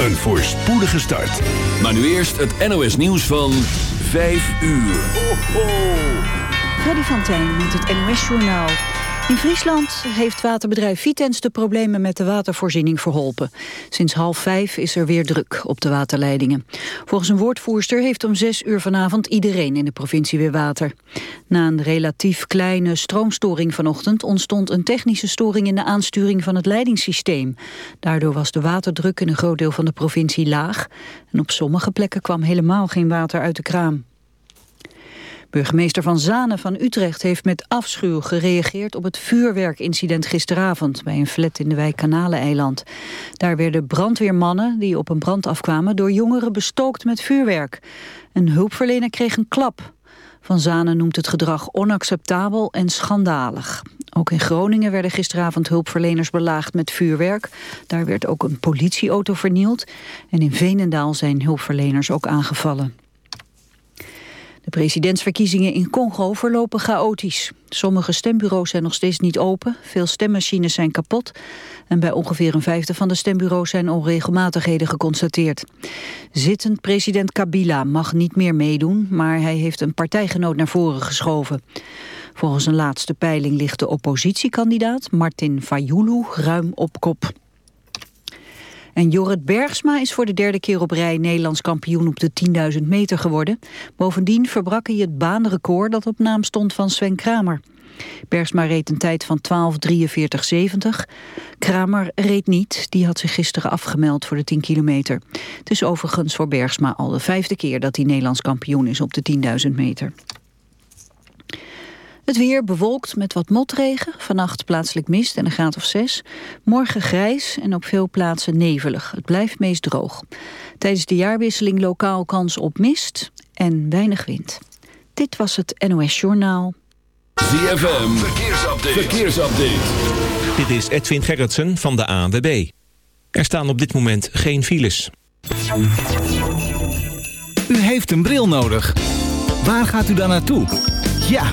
een voorspoedige start. Maar nu eerst het NOS nieuws van 5 uur. Ho, ho. Freddy van Tijn met het NOS Journaal. In Friesland heeft waterbedrijf Vitens de problemen met de watervoorziening verholpen. Sinds half vijf is er weer druk op de waterleidingen. Volgens een woordvoerster heeft om zes uur vanavond iedereen in de provincie weer water. Na een relatief kleine stroomstoring vanochtend ontstond een technische storing in de aansturing van het leidingssysteem. Daardoor was de waterdruk in een groot deel van de provincie laag. En op sommige plekken kwam helemaal geen water uit de kraan. Burgemeester Van Zanen van Utrecht heeft met afschuw gereageerd op het vuurwerkincident gisteravond bij een flat in de wijk Kanaleneiland. Daar werden brandweermannen die op een brand afkwamen door jongeren bestookt met vuurwerk. Een hulpverlener kreeg een klap. Van Zanen noemt het gedrag onacceptabel en schandalig. Ook in Groningen werden gisteravond hulpverleners belaagd met vuurwerk. Daar werd ook een politieauto vernield. En in Veenendaal zijn hulpverleners ook aangevallen. De presidentsverkiezingen in Congo verlopen chaotisch. Sommige stembureaus zijn nog steeds niet open, veel stemmachines zijn kapot... en bij ongeveer een vijfde van de stembureaus zijn onregelmatigheden geconstateerd. Zittend president Kabila mag niet meer meedoen... maar hij heeft een partijgenoot naar voren geschoven. Volgens een laatste peiling ligt de oppositiekandidaat Martin Fayulu ruim op kop. En Jorrit Bergsma is voor de derde keer op rij Nederlands kampioen op de 10.000 meter geworden. Bovendien verbrak hij het baanrecord dat op naam stond van Sven Kramer. Bergsma reed een tijd van 12.43.70. Kramer reed niet, die had zich gisteren afgemeld voor de 10 kilometer. Het is overigens voor Bergsma al de vijfde keer dat hij Nederlands kampioen is op de 10.000 meter. Het weer bewolkt met wat motregen. Vannacht plaatselijk mist en een graad of zes. Morgen grijs en op veel plaatsen nevelig. Het blijft meest droog. Tijdens de jaarwisseling lokaal kans op mist en weinig wind. Dit was het NOS Journaal. ZFM, verkeersupdate. verkeersupdate. Dit is Edwin Gerritsen van de ANWB. Er staan op dit moment geen files. U heeft een bril nodig. Waar gaat u dan naartoe? Ja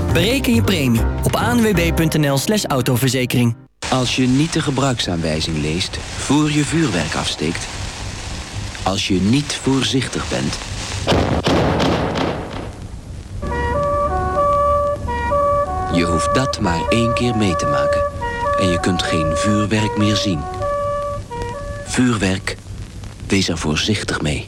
Bereken je premie op anwb.nl slash autoverzekering. Als je niet de gebruiksaanwijzing leest voor je vuurwerk afsteekt. Als je niet voorzichtig bent. Je hoeft dat maar één keer mee te maken. En je kunt geen vuurwerk meer zien. Vuurwerk, wees er voorzichtig mee.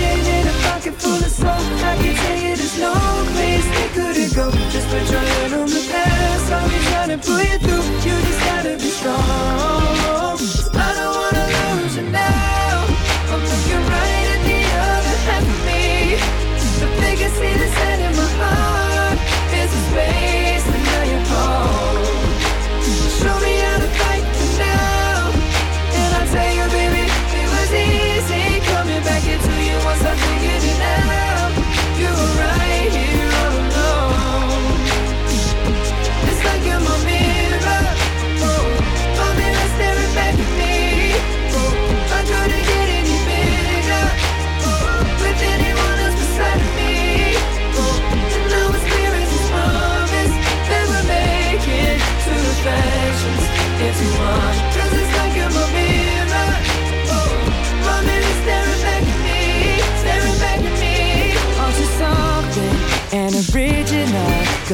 full of smoke. I can tell you there's no place they couldn't go. Just put your head on the past. I'll be trying to pull you through. You just gotta be strong.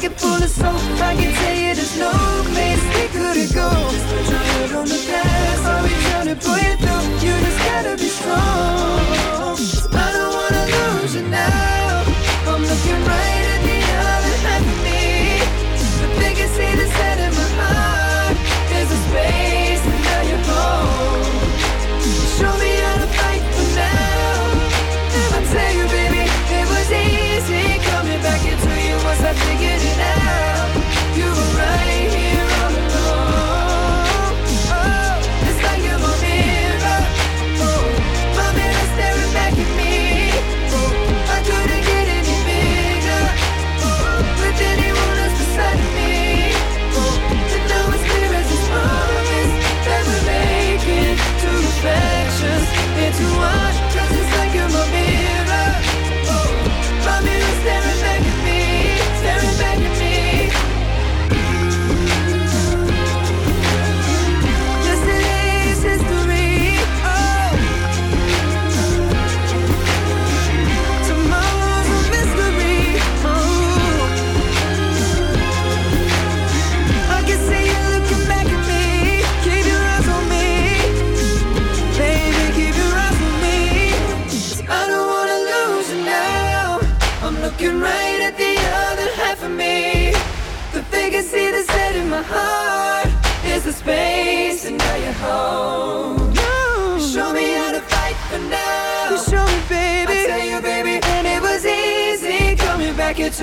pocket full of soap. I can tell you there's no place we couldn't go. Put your head on the past, I'll trying to pull you through. You just gotta be strong.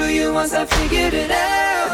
you once I figured it out.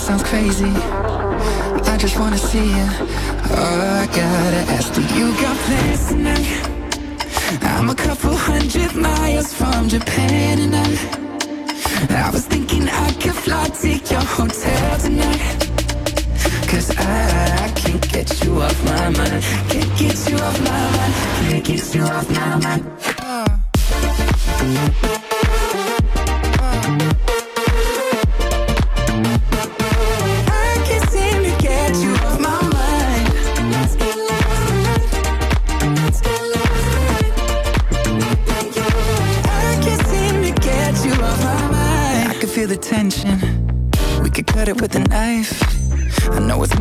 Sounds crazy. I just wanna see you. Oh, I gotta ask, do you got plans tonight? I'm a couple hundred miles from Japan and I, I was thinking I could fly to your hotel tonight. Cause I, I can't get you off my mind. Can't get you off my mind. Can't get you off my mind.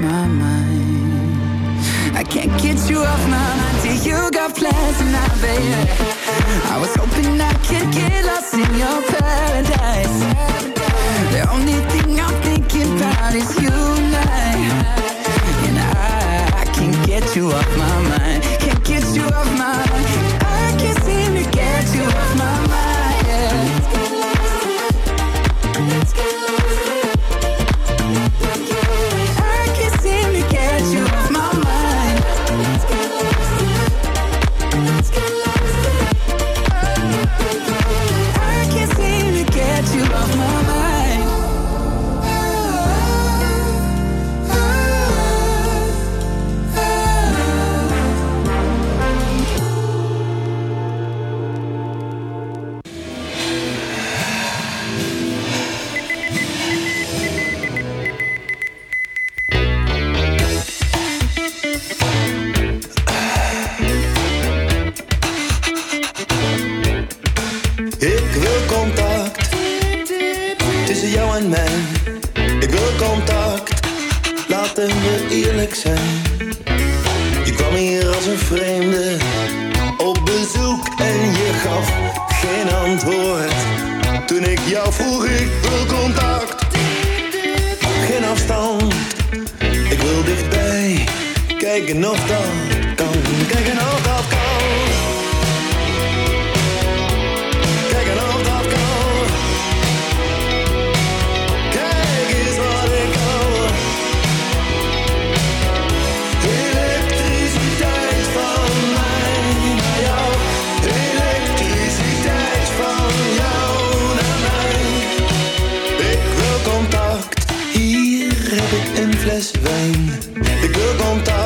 my mind. I can't get you off my mind. Till you got baby tussen jou en mij. Ik wil contact, laten we eerlijk zijn. Je kwam hier als een vreemde op bezoek en je gaf geen antwoord. Toen ik jou vroeg, ik wil contact, geen afstand. Ik wil dichtbij, kijken of dat kan, kijken of fles wijn. De girl komt.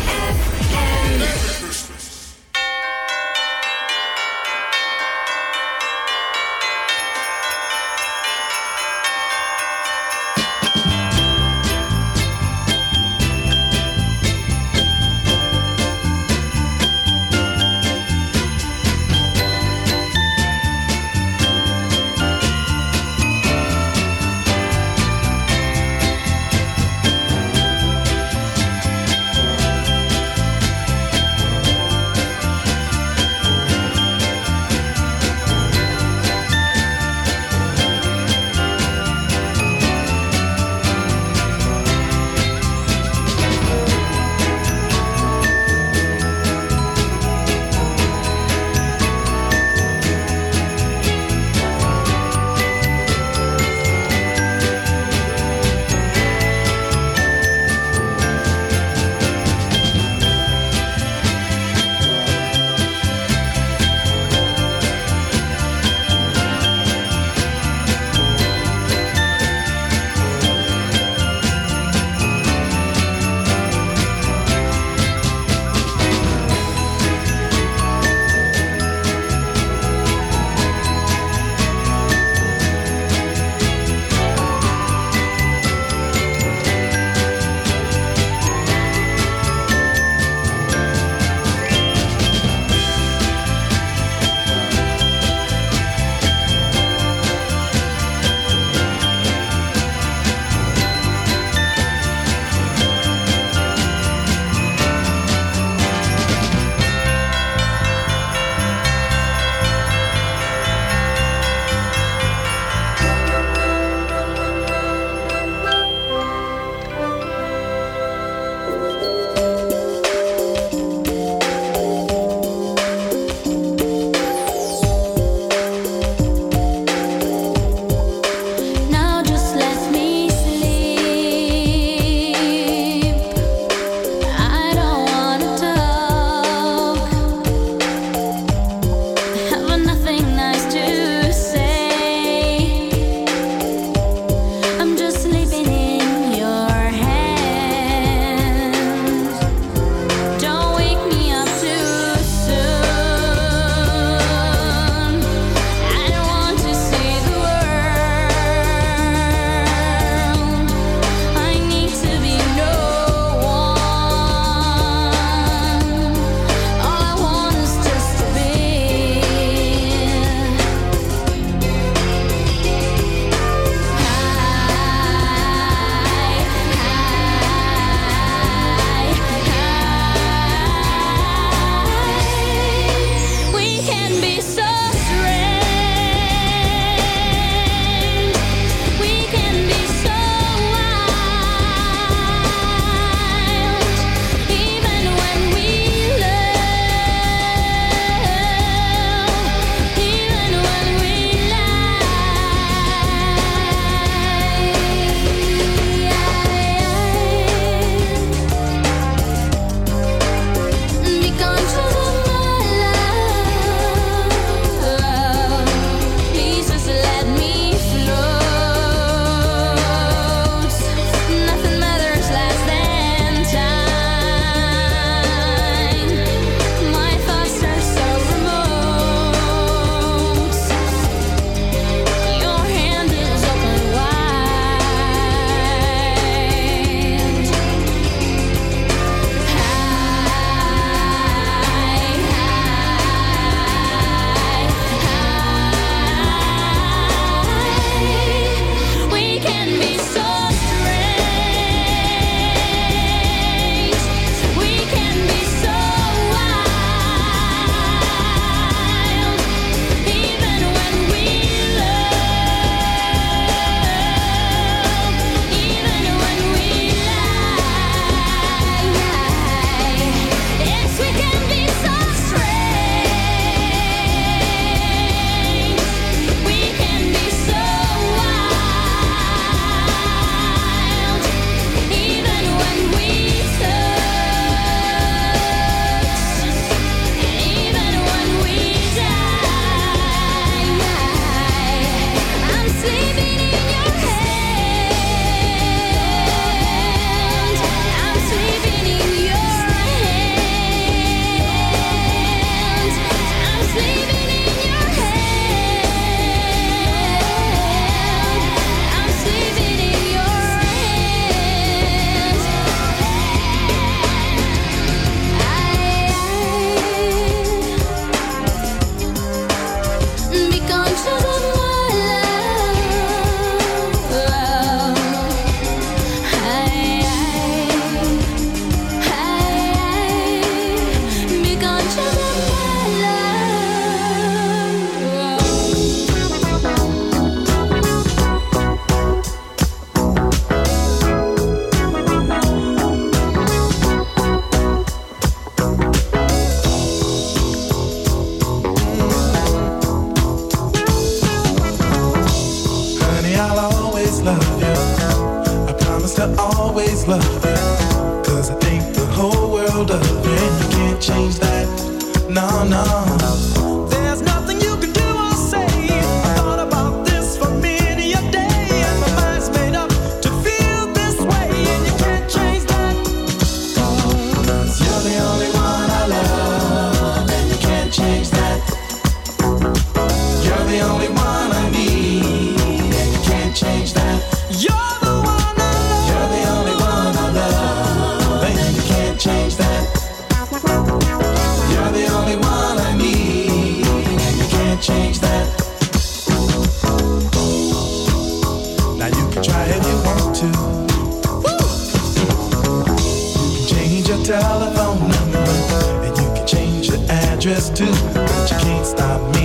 just do, but you can't stop me.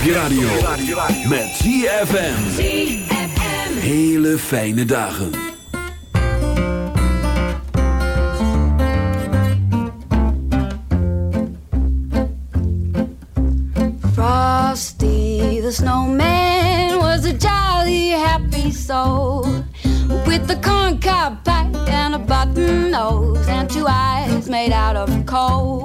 op je radio. Met ZFM. Hele fijne dagen. Frosty the snowman was a jolly happy soul. With a corncob pipe and a button nose and two eyes made out of coal.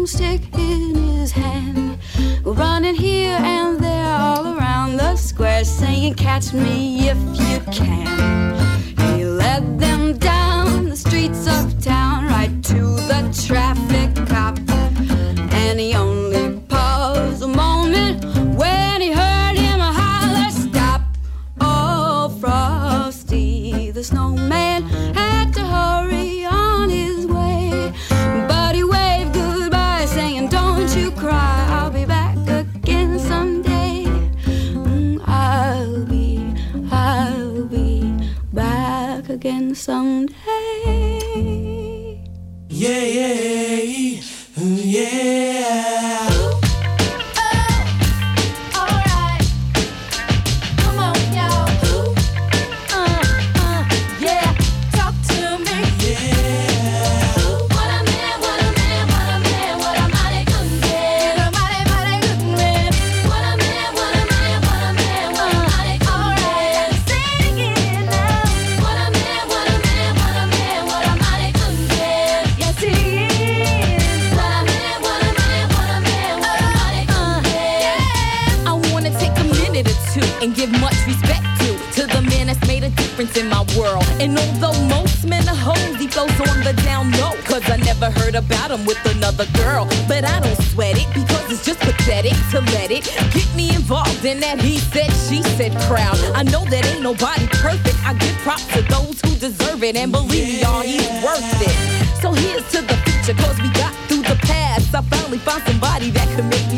broomstick in his hand, running here and there all around the square, saying, Catch me if you can.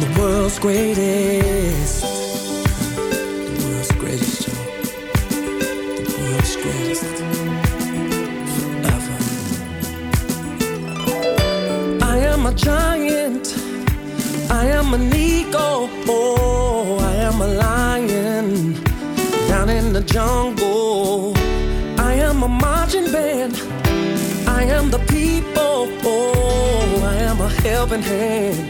The world's greatest. The world's greatest, Joe. The world's greatest. Forever. I am a giant. I am an eagle. Oh, I am a lion. Down in the jungle. I am a marching band. I am the people. Oh, I am a helping hand.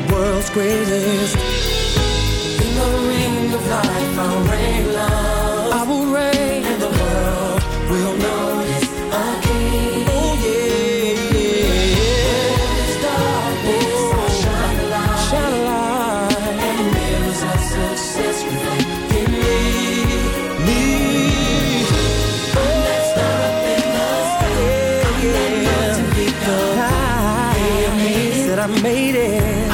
The world's greatest. In the ring of life, I'll reign love. I will reign, and the world will notice a king. Oh yeah, yeah. It's darkness, I'll shine a light. Shine a light. And the mirrors of success reflect in me. Me. I'm that star up in the sky. I'm that mountain peak up high. Said I made it.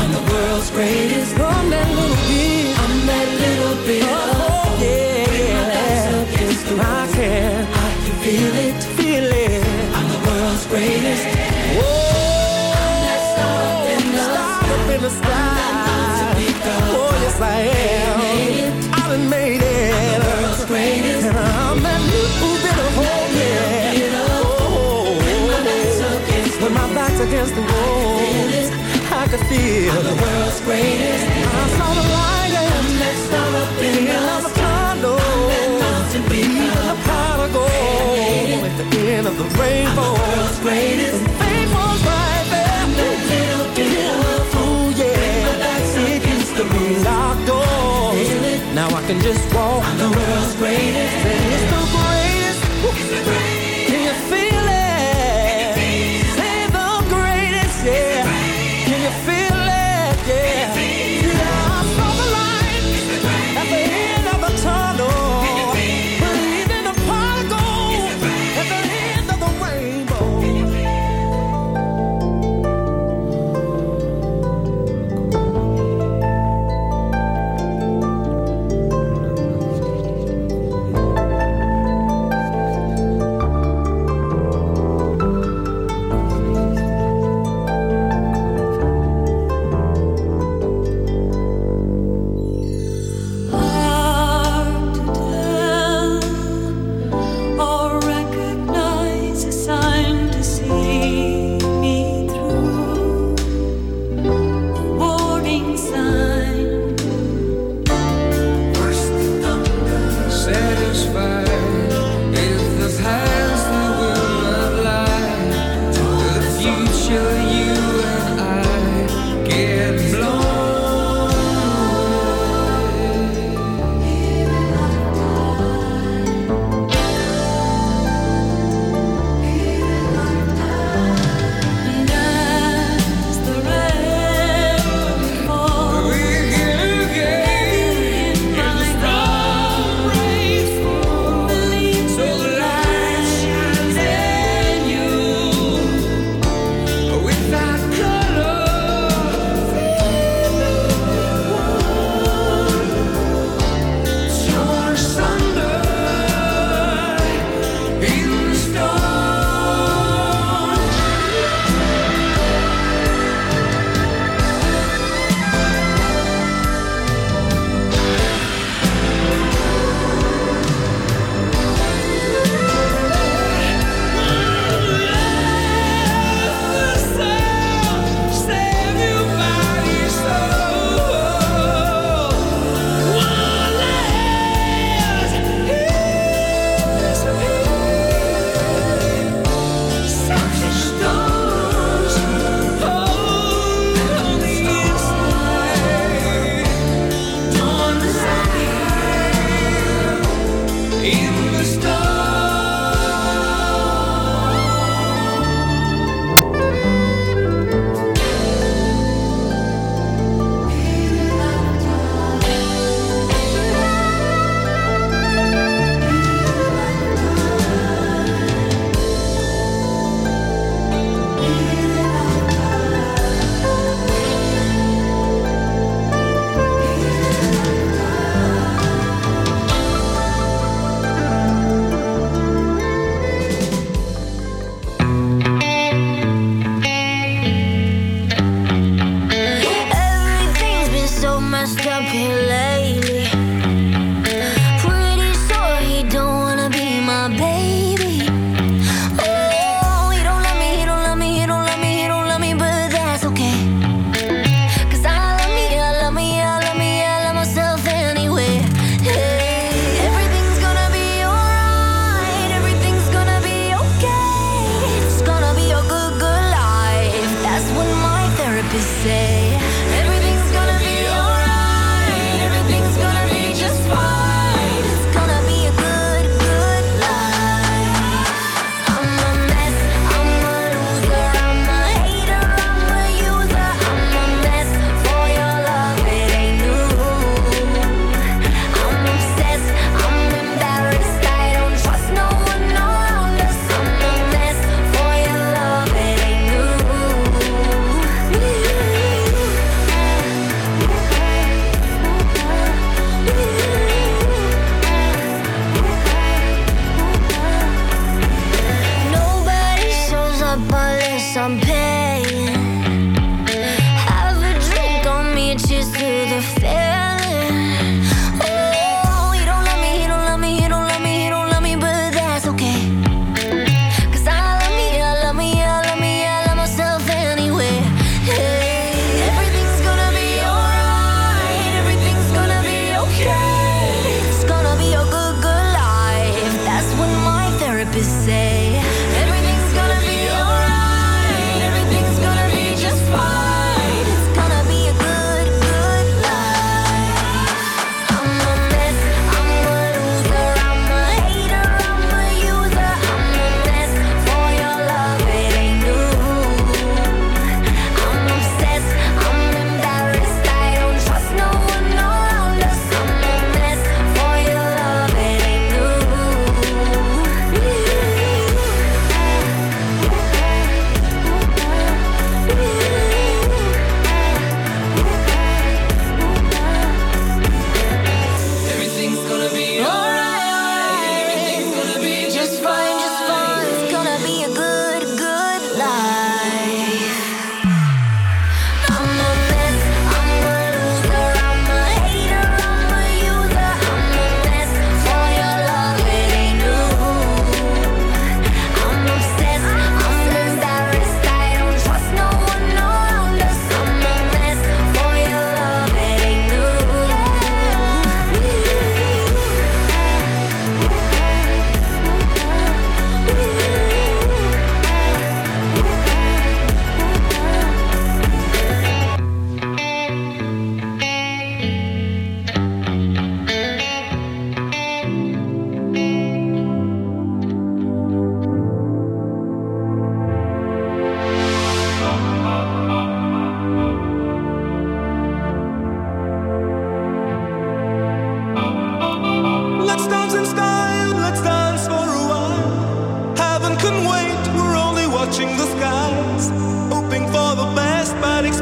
World's greatest. I'm that little bit. I'm that little bit. Oh, yeah, yeah. I can. I can feel it. Feel it. I'm the world's greatest. Whoa. I'm that star up in the star up in the sky. Oh, yes, I am. I done made it. I'm the world's greatest. And I'm that little bit of hope, yeah. Oh, when my back's against the wall, feel I'm the world's greatest. I saw the light and that star up in the avocado. Even the pot of gold at the end of the rainbow. I'm the world's greatest. And was right there. I'm that little bit of ooh yeah. It used to be locked doors. Now I can just walk. I'm the world's greatest. Say it's the greatest. Can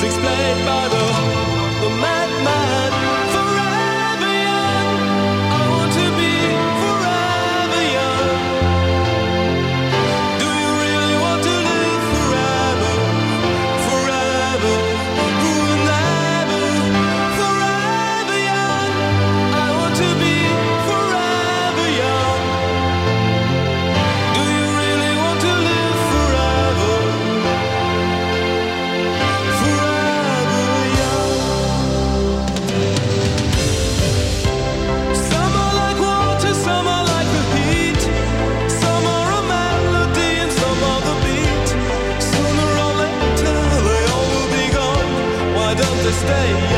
music's played by the, the man. stay